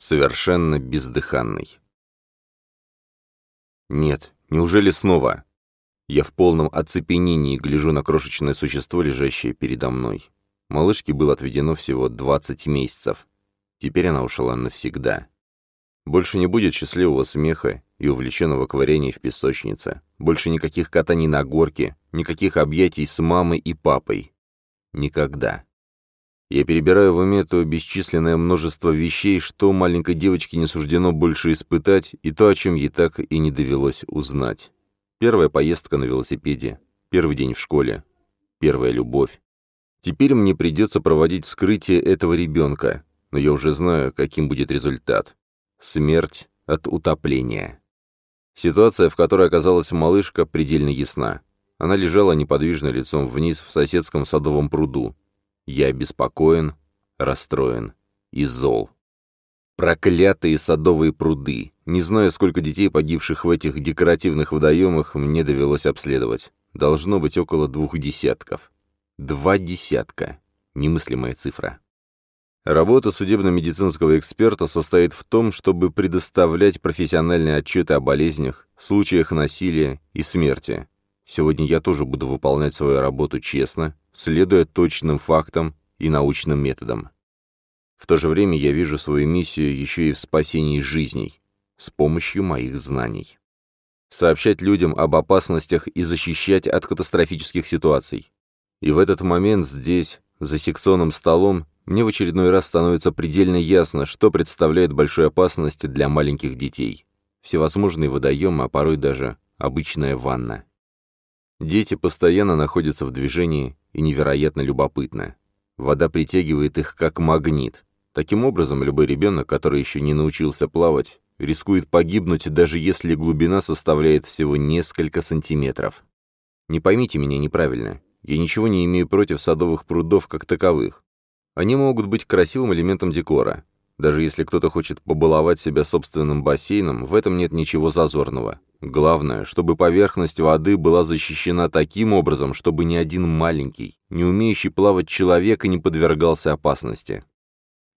Совершенно бездыханный. Нет, неужели снова? Я в полном оцепенении гляжу на крошечное существо, лежащее передо мной. Малышке было отведено всего 20 месяцев. Теперь она ушла навсегда. Больше не будет счастливого смеха и увлеченного ковырения в песочнице. Больше никаких катаний на горке, никаких объятий с мамой и папой. Никогда. Я перебираю в уме то бесчисленное множество вещей, что маленькой девочке не суждено больше испытать, и то, о чем ей так и не довелось узнать. Первая поездка на велосипеде, первый день в школе, первая любовь. Теперь мне придется проводить вскрытие этого ребенка, но я уже знаю, каким будет результат. Смерть от утопления. Ситуация, в которой оказалась малышка, предельно ясна. Она лежала неподвижно лицом вниз в соседском садовом пруду, я обеспокоен, расстроен и зол. Проклятые садовые пруды. Не знаю, сколько детей, погибших в этих декоративных водоемах, мне довелось обследовать. Должно быть около двух десятков. Два десятка. Немыслимая цифра. Работа судебно-медицинского эксперта состоит в том, чтобы предоставлять профессиональные отчеты о болезнях, случаях насилия и смерти. Сегодня я тоже буду выполнять свою работу честно, следуя точным фактам и научным методам. В то же время я вижу свою миссию еще и в спасении жизней с помощью моих знаний. Сообщать людям об опасностях и защищать от катастрофических ситуаций. И в этот момент здесь, за секционным столом, мне в очередной раз становится предельно ясно, что представляет большую опасность для маленьких детей. Всевозможные водоемы, а порой даже обычная ванна. Дети постоянно находятся в движении и невероятно любопытно. Вода притягивает их как магнит. Таким образом, любой ребенок, который еще не научился плавать, рискует погибнуть, даже если глубина составляет всего несколько сантиметров. Не поймите меня неправильно. Я ничего не имею против садовых прудов как таковых. Они могут быть красивым элементом декора. Даже если кто-то хочет побаловать себя собственным бассейном, в этом нет ничего зазорного. Главное, чтобы поверхность воды была защищена таким образом, чтобы ни один маленький, не умеющий плавать человек не подвергался опасности.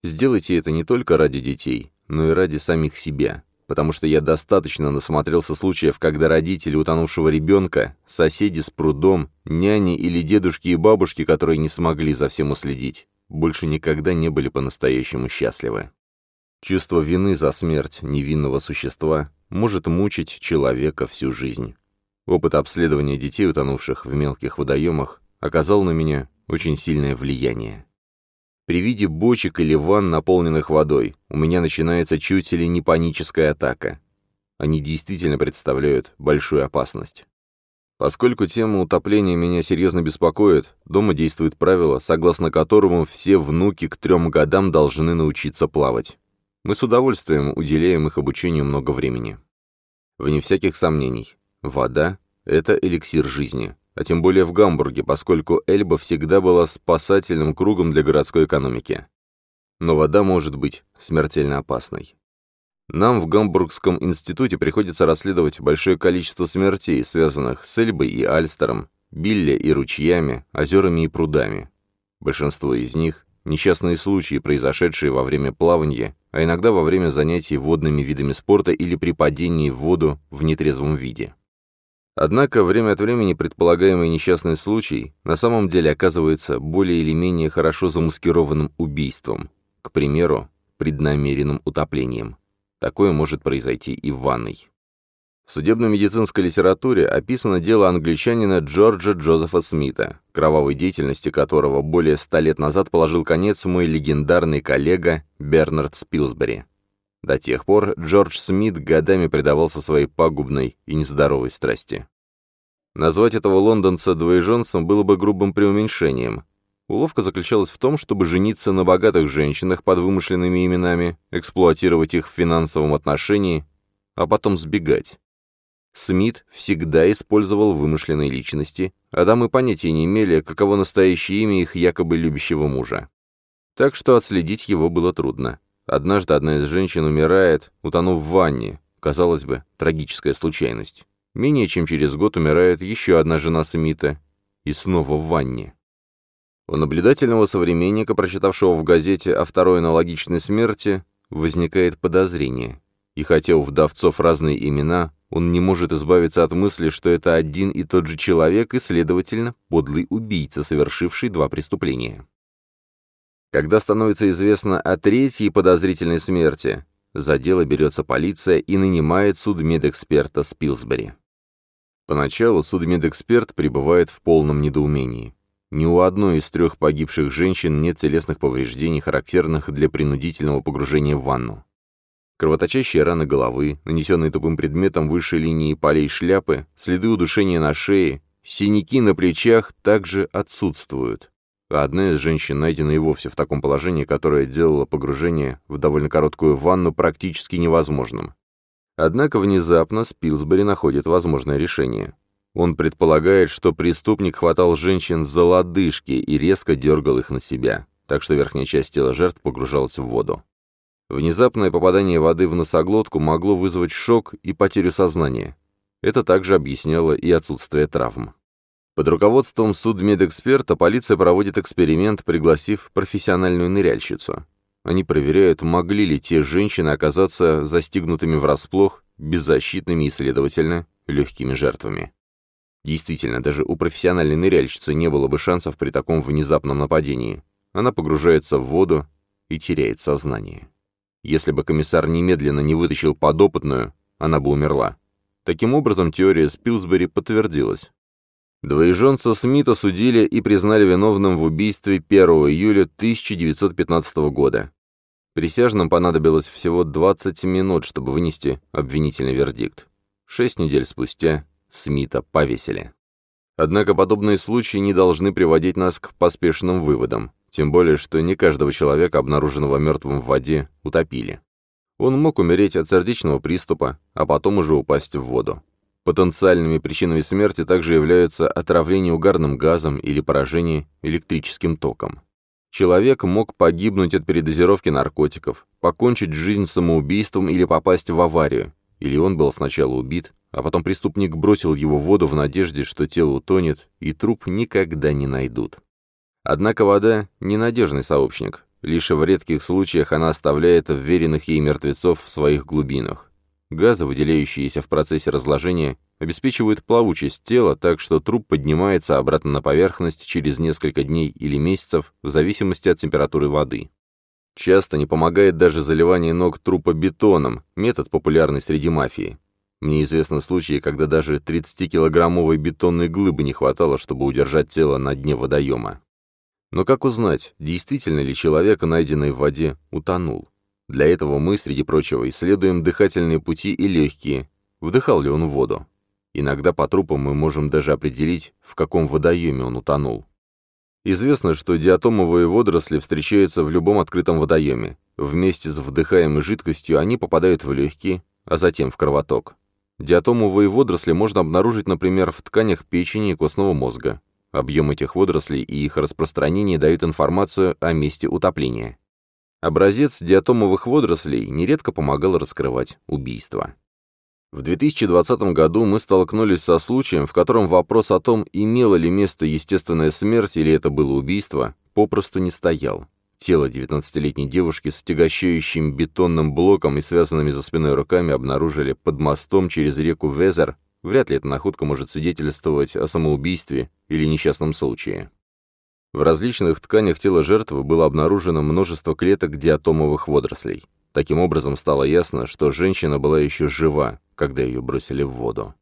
Сделайте это не только ради детей, но и ради самих себя, потому что я достаточно насмотрелся случаев, когда родители утонувшего ребенка, соседи с прудом, няни или дедушки и бабушки, которые не смогли за всем уследить, больше никогда не были по-настоящему счастливы. Чувство вины за смерть невинного существа может мучить человека всю жизнь. Опыт обследования детей, утонувших в мелких водоемах, оказал на меня очень сильное влияние. При виде бочек или ванн, наполненных водой, у меня начинается чуть ли не паническая атака. Они действительно представляют большую опасность. Поскольку тема утопления меня серьезно беспокоит, дома действует правило, согласно которому все внуки к трем годам должны научиться плавать. Мы с удовольствием уделяем их обучению много времени. Вне всяких сомнений, вода — это эликсир жизни, а тем более в Гамбурге, поскольку Эльба всегда была спасательным кругом для городской экономики. Но вода может быть смертельно опасной. Нам в Гамбургском институте приходится расследовать большое количество смертей, связанных с Эльбой и Альстером, Билле и ручьями, озерами и прудами. Большинство из них – несчастные случаи, произошедшие во время плавания а иногда во время занятий водными видами спорта или при падении в воду в нетрезвом виде. Однако время от времени предполагаемый несчастный случай на самом деле оказывается более или менее хорошо замаскированным убийством, к примеру, преднамеренным утоплением. Такое может произойти и в ванной. В судебно-медицинской литературе описано дело англичанина Джорджа Джозефа Смита, кровавой деятельности которого более ста лет назад положил конец мой легендарный коллега Бернард Спилсбери. До тех пор Джордж Смит годами предавался своей пагубной и нездоровой страсти. Назвать этого лондонца двоеженцем было бы грубым преуменьшением. Уловка заключалась в том, чтобы жениться на богатых женщинах под вымышленными именами, эксплуатировать их в финансовом отношении, а потом сбегать. Смит всегда использовал вымышленные личности, а дамы понятия не имели, каково настоящее имя их якобы любящего мужа. Так что отследить его было трудно. Однажды одна из женщин умирает, утонув в ванне. Казалось бы, трагическая случайность. Менее чем через год умирает еще одна жена Смита. И снова в ванне. У наблюдательного современника, прочитавшего в газете о второй аналогичной смерти, возникает подозрение. И хотя у вдовцов разные имена, он не может избавиться от мысли, что это один и тот же человек и, следовательно, подлый убийца, совершивший два преступления. Когда становится известно о третьей подозрительной смерти, за дело берется полиция и нанимает судмедэксперта Спилсбери. Поначалу судмедэксперт пребывает в полном недоумении. Ни у одной из трех погибших женщин нет телесных повреждений, характерных для принудительного погружения в ванну. Кровоточащие раны головы, нанесенные тупым предметом выше линии полей шляпы, следы удушения на шее, синяки на плечах также отсутствуют. Одна из женщин найдена и вовсе в таком положении, которое делало погружение в довольно короткую ванну практически невозможным. Однако внезапно Спилсбери находит возможное решение. Он предполагает, что преступник хватал женщин за лодыжки и резко дергал их на себя, так что верхняя часть тела жертв погружалась в воду. Внезапное попадание воды в носоглотку могло вызвать шок и потерю сознания. Это также объясняло и отсутствие травм. Под руководством судмедэксперта полиция проводит эксперимент, пригласив профессиональную ныряльщицу. Они проверяют, могли ли те женщины оказаться застигнутыми врасплох, беззащитными и, следовательно, легкими жертвами. Действительно, даже у профессиональной ныряльщицы не было бы шансов при таком внезапном нападении. Она погружается в воду и теряет сознание. Если бы комиссар немедленно не вытащил подопытную, она бы умерла. Таким образом, теория Спилсбери подтвердилась. Двоеженца Смита судили и признали виновным в убийстве 1 июля 1915 года. Присяжным понадобилось всего 20 минут, чтобы вынести обвинительный вердикт. Шесть недель спустя Смита повесили. Однако подобные случаи не должны приводить нас к поспешным выводам, тем более, что не каждого человека, обнаруженного мертвым в воде, утопили. Он мог умереть от сердечного приступа, а потом уже упасть в воду. Потенциальными причинами смерти также являются отравление угарным газом или поражение электрическим током. Человек мог погибнуть от передозировки наркотиков, покончить жизнь самоубийством или попасть в аварию, или он был сначала убит, а потом преступник бросил его в воду в надежде, что тело утонет, и труп никогда не найдут. Однако вода — ненадежный сообщник. Лишь в редких случаях она оставляет вверенных ей мертвецов в своих глубинах. Газы, выделяющиеся в процессе разложения, обеспечивают плавучесть тела, так что труп поднимается обратно на поверхность через несколько дней или месяцев, в зависимости от температуры воды. Часто не помогает даже заливание ног трупа бетоном, метод популярный среди мафии. Мне известны случаи, когда даже 30-килограммовой бетонной глыбы не хватало, чтобы удержать тело на дне водоема. Но как узнать, действительно ли человек, найденный в воде, утонул? Для этого мы, среди прочего, исследуем дыхательные пути и легкие, вдыхал ли он воду. Иногда по трупам мы можем даже определить, в каком водоеме он утонул. Известно, что диатомовые водоросли встречаются в любом открытом водоеме. Вместе с вдыхаемой жидкостью они попадают в легкие, а затем в кровоток. Диатомовые водоросли можно обнаружить, например, в тканях печени и костного мозга. Объем этих водорослей и их распространение дают информацию о месте утопления. Образец диатомовых водорослей нередко помогал раскрывать убийство. В 2020 году мы столкнулись со случаем, в котором вопрос о том, имела ли место естественная смерть или это было убийство, попросту не стоял. Тело 19-летней девушки с отягощающим бетонным блоком и связанными за спиной руками обнаружили под мостом через реку Везер. Вряд ли эта находка может свидетельствовать о самоубийстве или несчастном случае. В различных тканях тела жертвы было обнаружено множество клеток диатомовых водорослей. Таким образом, стало ясно, что женщина была еще жива, когда ее бросили в воду.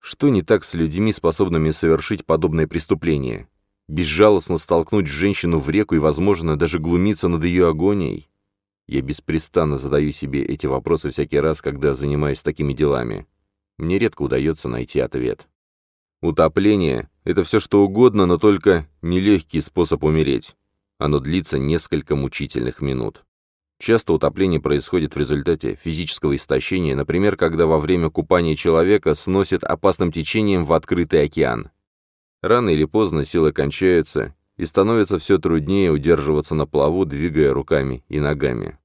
Что не так с людьми, способными совершить подобное преступление? Безжалостно столкнуть женщину в реку и, возможно, даже глумиться над ее агонией? Я беспрестанно задаю себе эти вопросы всякий раз, когда занимаюсь такими делами. Мне редко удается найти ответ. Утопление — это все что угодно, но только нелегкий способ умереть. Оно длится несколько мучительных минут. Часто утопление происходит в результате физического истощения, например, когда во время купания человека сносит опасным течением в открытый океан. Рано или поздно силы кончаются, и становится все труднее удерживаться на плаву, двигая руками и ногами.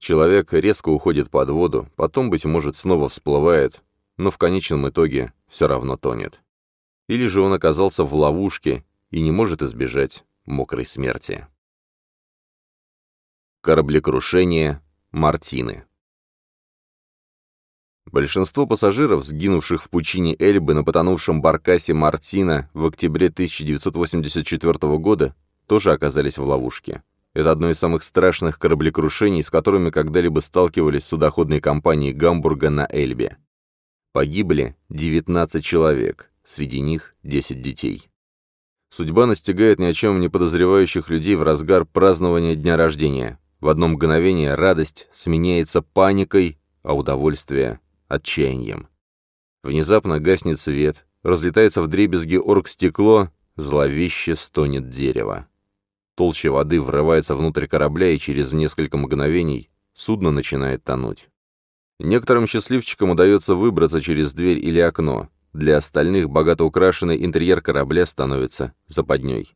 Человек резко уходит под воду, потом, быть может, снова всплывает, но в конечном итоге все равно тонет или же он оказался в ловушке и не может избежать мокрой смерти. Кораблекрушение Мартины. Большинство пассажиров, сгинувших в пучине Эльбы на потонувшем баркасе Мартина в октябре 1984 года, тоже оказались в ловушке. Это одно из самых страшных кораблекрушений, с которыми когда-либо сталкивались судоходные компании Гамбурга на Эльбе. Погибли 19 человек, среди них 10 детей. Судьба настигает ни о чем не подозревающих людей в разгар празднования дня рождения. В одно мгновение радость сменяется паникой, а удовольствие — отчаянием. Внезапно гаснет свет, разлетается в дребезги оргстекло, зловеще стонет дерево. Толща воды врывается внутрь корабля, и через несколько мгновений судно начинает тонуть. Некоторым счастливчикам удается выбраться через дверь или окно. Для остальных богато украшенный интерьер корабля становится западней.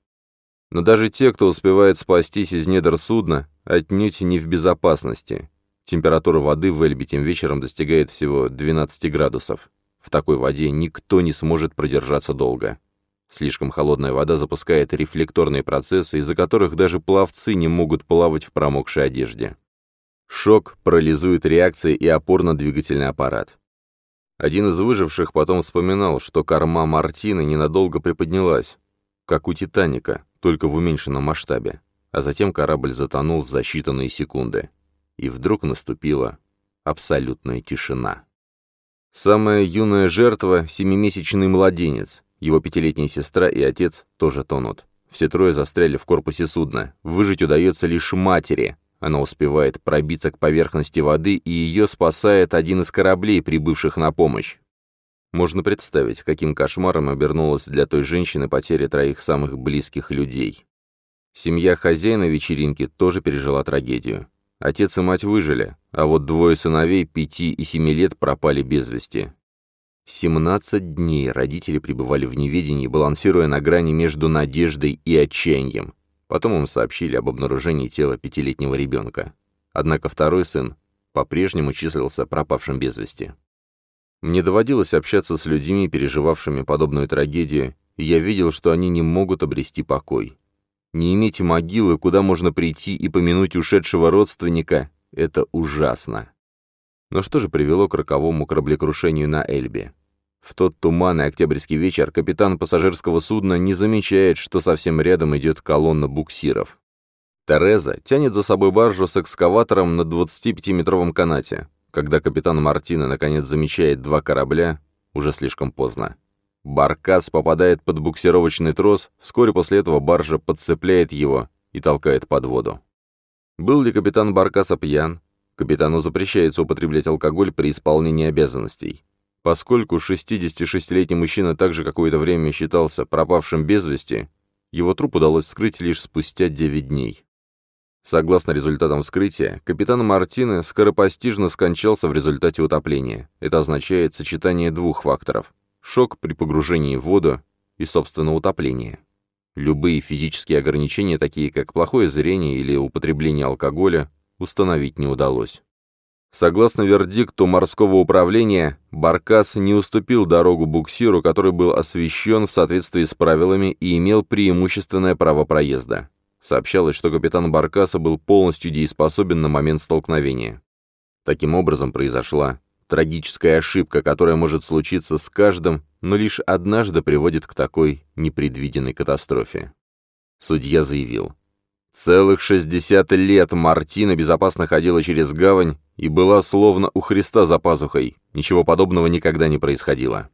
Но даже те, кто успевает спастись из недр судна, отнюдь не в безопасности. Температура воды в Эльбе тем вечером достигает всего 12 градусов. В такой воде никто не сможет продержаться долго. Слишком холодная вода запускает рефлекторные процессы, из-за которых даже пловцы не могут плавать в промокшей одежде. Шок парализует реакции и опорно-двигательный аппарат. Один из выживших потом вспоминал, что корма Мартины ненадолго приподнялась, как у «Титаника», только в уменьшенном масштабе, а затем корабль затонул за считанные секунды. И вдруг наступила абсолютная тишина. Самая юная жертва — семимесячный младенец. Его пятилетняя сестра и отец тоже тонут. Все трое застряли в корпусе судна. Выжить удается лишь матери. Она успевает пробиться к поверхности воды, и ее спасает один из кораблей, прибывших на помощь. Можно представить, каким кошмаром обернулась для той женщины потеря троих самых близких людей. Семья хозяина вечеринки тоже пережила трагедию. Отец и мать выжили, а вот двое сыновей пяти и семи лет пропали без вести. 17 дней родители пребывали в неведении, балансируя на грани между надеждой и отчаянием. Потом им сообщили об обнаружении тела пятилетнего ребенка. Однако второй сын по-прежнему числился пропавшим без вести. Мне доводилось общаться с людьми, переживавшими подобную трагедию, и я видел, что они не могут обрести покой. Не иметь могилы, куда можно прийти и помянуть ушедшего родственника, это ужасно. Но что же привело к роковому кораблекрушению на Эльбе? В тот туманный октябрьский вечер капитан пассажирского судна не замечает, что совсем рядом идет колонна буксиров. Тереза тянет за собой баржу с экскаватором на 25-метровом канате. Когда капитан Мартина наконец замечает два корабля, уже слишком поздно. Баркас попадает под буксировочный трос, вскоре после этого баржа подцепляет его и толкает под воду. Был ли капитан Баркаса пьян? Капитану запрещается употреблять алкоголь при исполнении обязанностей. Поскольку 66-летний мужчина также какое-то время считался пропавшим без вести, его труп удалось вскрыть лишь спустя 9 дней. Согласно результатам вскрытия, капитан Мартины скоропостижно скончался в результате утопления. Это означает сочетание двух факторов – шок при погружении в воду и, собственно, утопление. Любые физические ограничения, такие как плохое зрение или употребление алкоголя, установить не удалось. Согласно вердикту морского управления, Баркас не уступил дорогу буксиру, который был освещен в соответствии с правилами и имел преимущественное право проезда. Сообщалось, что капитан Баркаса был полностью дееспособен на момент столкновения. Таким образом произошла трагическая ошибка, которая может случиться с каждым, но лишь однажды приводит к такой непредвиденной катастрофе. Судья заявил, Целых 60 лет Мартина безопасно ходила через гавань и была словно у Христа за пазухой. Ничего подобного никогда не происходило.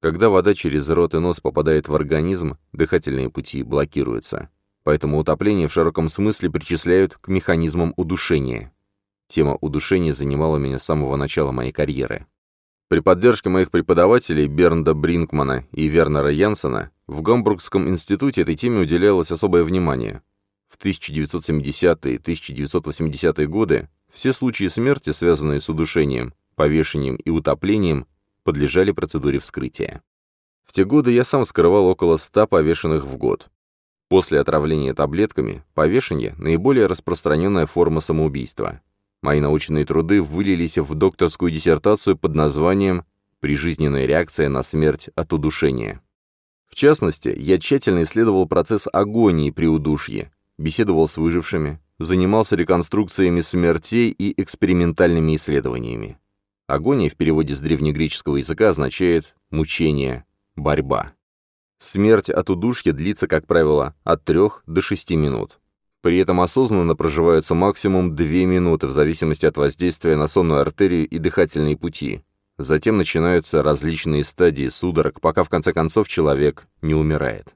Когда вода через рот и нос попадает в организм, дыхательные пути блокируются. Поэтому утопление в широком смысле причисляют к механизмам удушения. Тема удушения занимала меня с самого начала моей карьеры. При поддержке моих преподавателей Бернда Бринкмана и Вернера Янсена в Гамбургском институте этой теме уделялось особое внимание. В 1970-е и 1980-е годы все случаи смерти, связанные с удушением, повешением и утоплением, подлежали процедуре вскрытия. В те годы я сам скрывал около 100 повешенных в год. После отравления таблетками повешение – наиболее распространенная форма самоубийства. Мои научные труды вылились в докторскую диссертацию под названием «Прижизненная реакция на смерть от удушения». В частности, я тщательно исследовал процесс агонии при удушье, беседовал с выжившими, занимался реконструкциями смертей и экспериментальными исследованиями. Агония в переводе с древнегреческого языка означает «мучение», «борьба». Смерть от удушья длится, как правило, от 3 до 6 минут. При этом осознанно проживаются максимум 2 минуты в зависимости от воздействия на сонную артерию и дыхательные пути. Затем начинаются различные стадии судорог, пока в конце концов человек не умирает.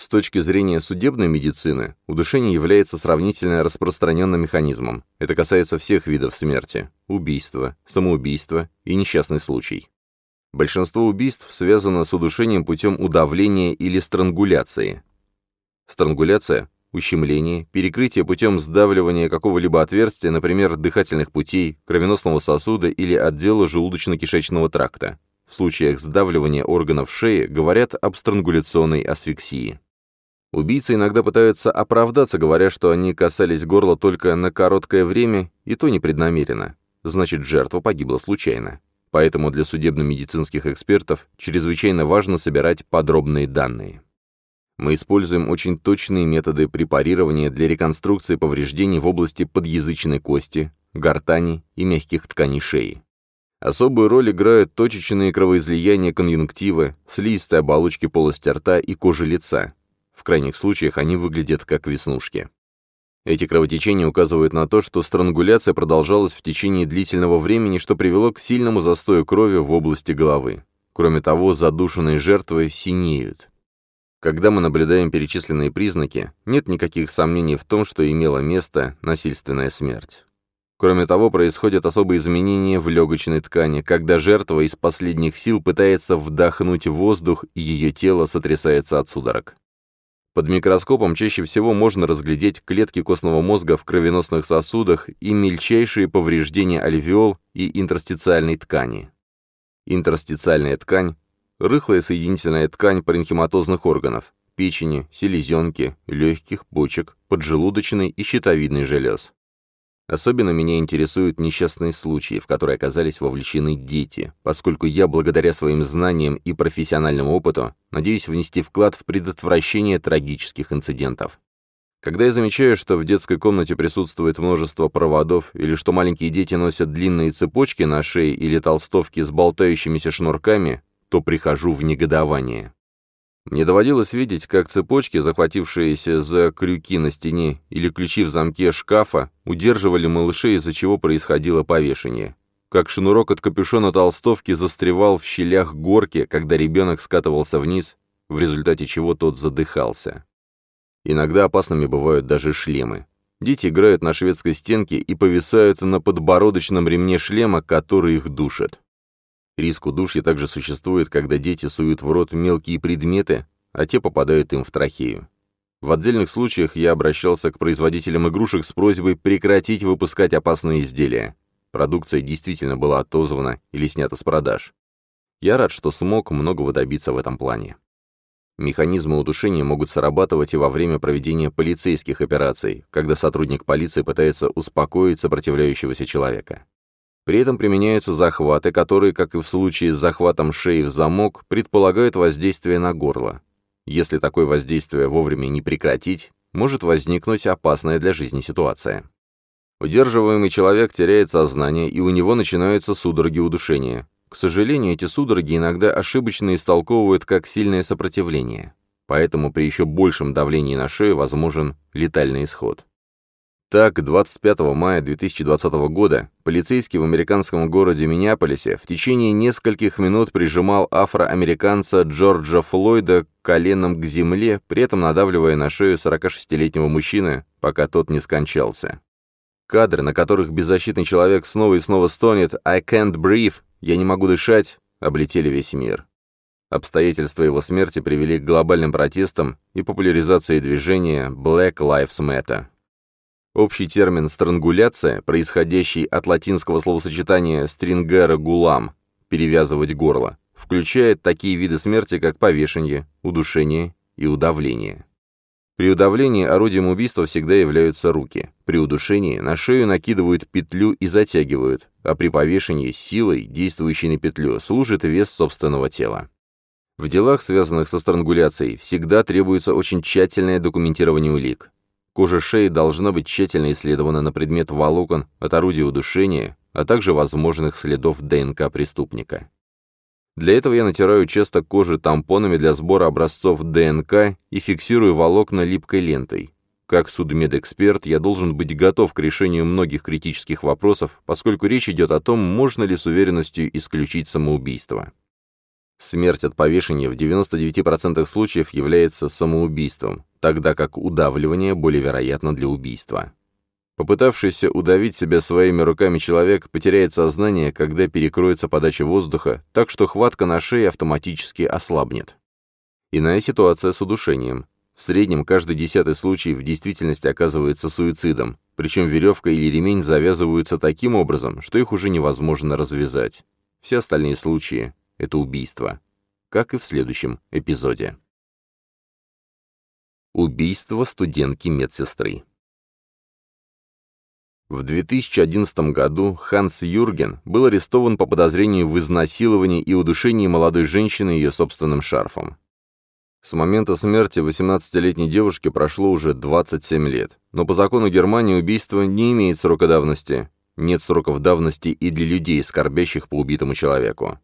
С точки зрения судебной медицины, удушение является сравнительно распространенным механизмом. Это касается всех видов смерти – убийства, самоубийства и несчастный случай. Большинство убийств связано с удушением путем удавления или странгуляции. Странгуляция – ущемление, перекрытие путем сдавливания какого-либо отверстия, например, дыхательных путей, кровеносного сосуда или отдела желудочно-кишечного тракта. В случаях сдавливания органов шеи говорят об странгуляционной асфиксии. Убийцы иногда пытаются оправдаться, говоря, что они касались горла только на короткое время, и то непреднамеренно. Значит, жертва погибла случайно. Поэтому для судебно-медицинских экспертов чрезвычайно важно собирать подробные данные. Мы используем очень точные методы препарирования для реконструкции повреждений в области подъязычной кости, гортани и мягких тканей шеи. Особую роль играют точечные кровоизлияния конъюнктивы, слизистой оболочки полости рта и кожи лица, в крайних случаях они выглядят как веснушки. Эти кровотечения указывают на то, что странгуляция продолжалась в течение длительного времени, что привело к сильному застою крови в области головы. Кроме того, задушенные жертвы синеют. Когда мы наблюдаем перечисленные признаки, нет никаких сомнений в том, что имела место насильственная смерть. Кроме того, происходят особые изменения в легочной ткани, когда жертва из последних сил пытается вдохнуть воздух, и ее тело сотрясается от судорог. Под микроскопом чаще всего можно разглядеть клетки костного мозга в кровеносных сосудах и мельчайшие повреждения альвеол и интерстициальной ткани. Интерстициальная ткань – рыхлая соединительная ткань паренхематозных органов – печени, селезенки, легких, почек, поджелудочной и щитовидной желез. Особенно меня интересуют несчастные случаи, в которые оказались вовлечены дети, поскольку я, благодаря своим знаниям и профессиональному опыту, надеюсь внести вклад в предотвращение трагических инцидентов. Когда я замечаю, что в детской комнате присутствует множество проводов, или что маленькие дети носят длинные цепочки на шее или толстовки с болтающимися шнурками, то прихожу в негодование. Мне доводилось видеть, как цепочки, захватившиеся за крюки на стене или ключи в замке шкафа, удерживали малышей, из-за чего происходило повешение. Как шнурок от капюшона толстовки застревал в щелях горки, когда ребенок скатывался вниз, в результате чего тот задыхался. Иногда опасными бывают даже шлемы. Дети играют на шведской стенке и повисают на подбородочном ремне шлема, который их душит. Риск удушья также существует, когда дети суют в рот мелкие предметы, а те попадают им в трахею. В отдельных случаях я обращался к производителям игрушек с просьбой прекратить выпускать опасные изделия. Продукция действительно была отозвана или снята с продаж. Я рад, что смог многого добиться в этом плане. Механизмы удушения могут срабатывать и во время проведения полицейских операций, когда сотрудник полиции пытается успокоить сопротивляющегося человека. При этом применяются захваты, которые, как и в случае с захватом шеи в замок, предполагают воздействие на горло. Если такое воздействие вовремя не прекратить, может возникнуть опасная для жизни ситуация. Удерживаемый человек теряет сознание, и у него начинаются судороги удушения. К сожалению, эти судороги иногда ошибочно истолковывают как сильное сопротивление. Поэтому при еще большем давлении на шею возможен летальный исход. Так, 25 мая 2020 года полицейский в американском городе Миннеаполисе в течение нескольких минут прижимал афроамериканца Джорджа Флойда коленом к земле, при этом надавливая на шею 46-летнего мужчины, пока тот не скончался. Кадры, на которых беззащитный человек снова и снова стонет «I can't breathe», «Я не могу дышать», облетели весь мир. Обстоятельства его смерти привели к глобальным протестам и популяризации движения Black Lives Matter. Общий термин «странгуляция», происходящий от латинского словосочетания «stringere gulam» – «перевязывать горло», включает такие виды смерти, как повешение, удушение и удавление. При удавлении орудием убийства всегда являются руки. При удушении на шею накидывают петлю и затягивают, а при повешении силой, действующей на петлю, служит вес собственного тела. В делах, связанных со странгуляцией, всегда требуется очень тщательное документирование улик. Кожа шеи должна быть тщательно исследована на предмет волокон от орудия удушения, а также возможных следов ДНК преступника. Для этого я натираю часто кожу тампонами для сбора образцов ДНК и фиксирую волокна липкой лентой. Как судмедэксперт я должен быть готов к решению многих критических вопросов, поскольку речь идет о том, можно ли с уверенностью исключить самоубийство. Смерть от повешения в 99% случаев является самоубийством, тогда как удавливание более вероятно для убийства. Попытавшийся удавить себя своими руками человек потеряет сознание, когда перекроется подача воздуха, так что хватка на шее автоматически ослабнет. Иная ситуация с удушением. В среднем каждый десятый случай в действительности оказывается суицидом, причем веревка или ремень завязываются таким образом, что их уже невозможно развязать. Все остальные случаи — это убийство. Как и в следующем эпизоде. Убийство студентки-медсестры. В 2011 году Ханс Юрген был арестован по подозрению в изнасиловании и удушении молодой женщины ее собственным шарфом. С момента смерти 18-летней девушки прошло уже 27 лет, но по закону Германии убийство не имеет срока давности. Нет сроков давности и для людей, скорбящих по убитому человеку.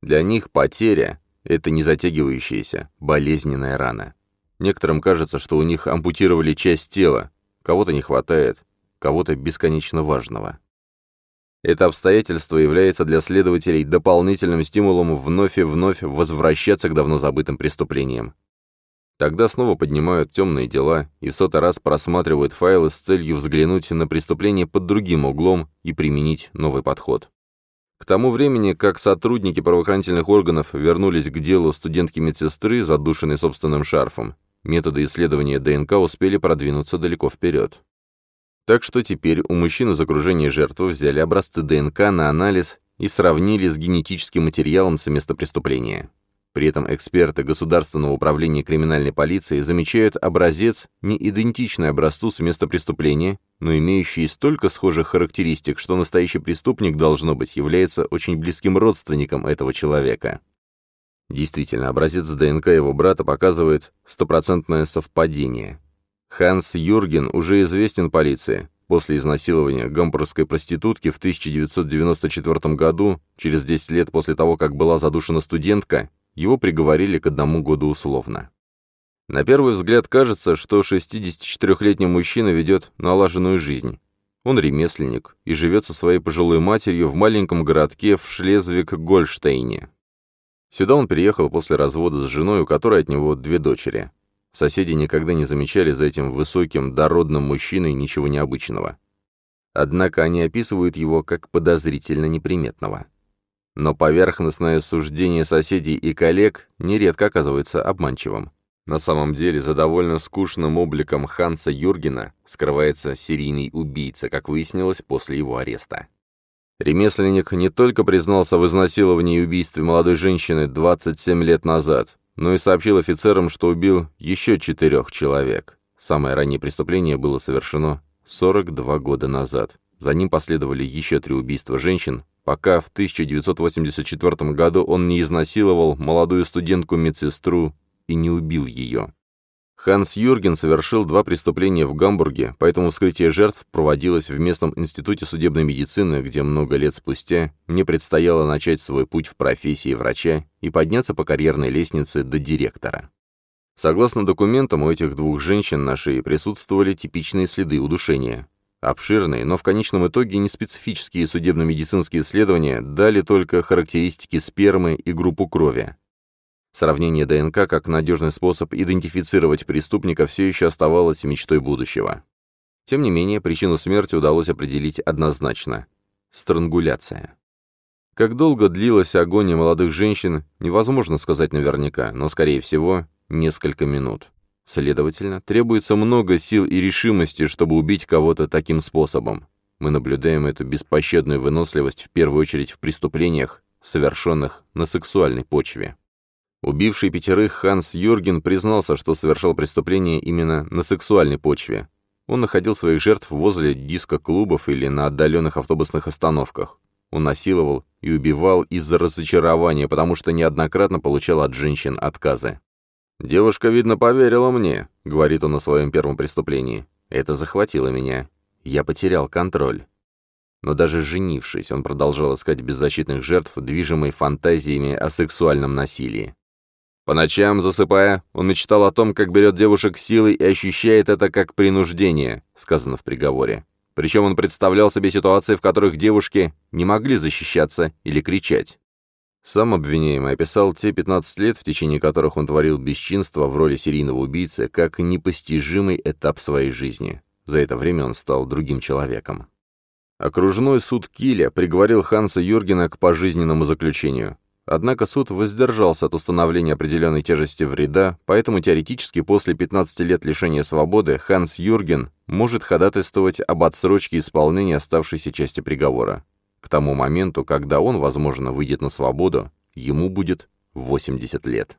Для них потеря – это не затягивающаяся, болезненная рана. Некоторым кажется, что у них ампутировали часть тела, кого-то не хватает, кого-то бесконечно важного. Это обстоятельство является для следователей дополнительным стимулом вновь и вновь возвращаться к давно забытым преступлениям. Тогда снова поднимают темные дела и в сотый раз просматривают файлы с целью взглянуть на преступление под другим углом и применить новый подход. К тому времени, как сотрудники правоохранительных органов вернулись к делу студентки-медсестры, задушенной собственным шарфом, методы исследования ДНК успели продвинуться далеко вперед. Так что теперь у мужчин из окружения жертвы взяли образцы ДНК на анализ и сравнили с генетическим материалом с места преступления. При этом эксперты Государственного управления криминальной полиции замечают образец, не идентичный образцу с места преступления, но имеющий столько схожих характеристик, что настоящий преступник, должно быть, является очень близким родственником этого человека. Действительно, образец ДНК его брата показывает стопроцентное совпадение. Ханс Юрген уже известен полиции. После изнасилования гамбургской проститутки в 1994 году, через 10 лет после того, как была задушена студентка, его приговорили к одному году условно. На первый взгляд кажется, что 64-летний мужчина ведет налаженную жизнь. Он ремесленник и живет со своей пожилой матерью в маленьком городке в Шлезвиг-Гольштейне. Сюда он переехал после развода с женой, у которой от него две дочери. Соседи никогда не замечали за этим высоким, дородным мужчиной ничего необычного. Однако они описывают его как подозрительно неприметного. Но поверхностное суждение соседей и коллег нередко оказывается обманчивым. На самом деле, за довольно скучным обликом Ханса Юргена скрывается серийный убийца, как выяснилось после его ареста. Ремесленник не только признался в изнасиловании и убийстве молодой женщины 27 лет назад, но и сообщил офицерам, что убил еще четырех человек. Самое раннее преступление было совершено 42 года назад. За ним последовали еще три убийства женщин, пока в 1984 году он не изнасиловал молодую студентку-медсестру и не убил ее. Ханс Юрген совершил два преступления в Гамбурге, поэтому вскрытие жертв проводилось в местном институте судебной медицины, где много лет спустя мне предстояло начать свой путь в профессии врача и подняться по карьерной лестнице до директора. Согласно документам, у этих двух женщин на шее присутствовали типичные следы удушения. Обширные, но в конечном итоге неспецифические судебно-медицинские исследования дали только характеристики спермы и группу крови. Сравнение ДНК как надежный способ идентифицировать преступника все еще оставалось мечтой будущего. Тем не менее, причину смерти удалось определить однозначно – странгуляция. Как долго длилась агония молодых женщин, невозможно сказать наверняка, но, скорее всего, несколько минут. Следовательно, требуется много сил и решимости, чтобы убить кого-то таким способом. Мы наблюдаем эту беспощадную выносливость в первую очередь в преступлениях, совершенных на сексуальной почве. Убивший пятерых Ханс Юрген признался, что совершал преступление именно на сексуальной почве. Он находил своих жертв возле диско-клубов или на отдаленных автобусных остановках. Он насиловал и убивал из-за разочарования, потому что неоднократно получал от женщин отказы. «Девушка, видно, поверила мне», — говорит он о своем первом преступлении. Это захватило меня. Я потерял контроль. Но даже женившись, он продолжал искать беззащитных жертв, движимой фантазиями о сексуальном насилии. По ночам, засыпая, он мечтал о том, как берет девушек силой и ощущает это как принуждение, сказано в приговоре. Причем он представлял себе ситуации, в которых девушки не могли защищаться или кричать. Сам обвиняемый описал те 15 лет, в течение которых он творил бесчинство в роли серийного убийцы, как непостижимый этап своей жизни. За это время он стал другим человеком. Окружной суд Киля приговорил Ханса Юргена к пожизненному заключению. Однако суд воздержался от установления определенной тяжести вреда, поэтому теоретически после 15 лет лишения свободы Ханс Юрген может ходатайствовать об отсрочке исполнения оставшейся части приговора. К тому моменту, когда он, возможно, выйдет на свободу, ему будет 80 лет.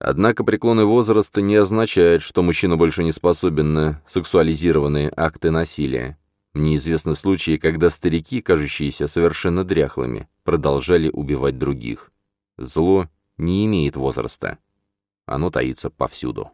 Однако преклонный возраст не означает, что мужчина больше не способен на сексуализированные акты насилия. Мне известны случаи, когда старики, кажущиеся совершенно дряхлыми, продолжали убивать других. Зло не имеет возраста. Оно таится повсюду.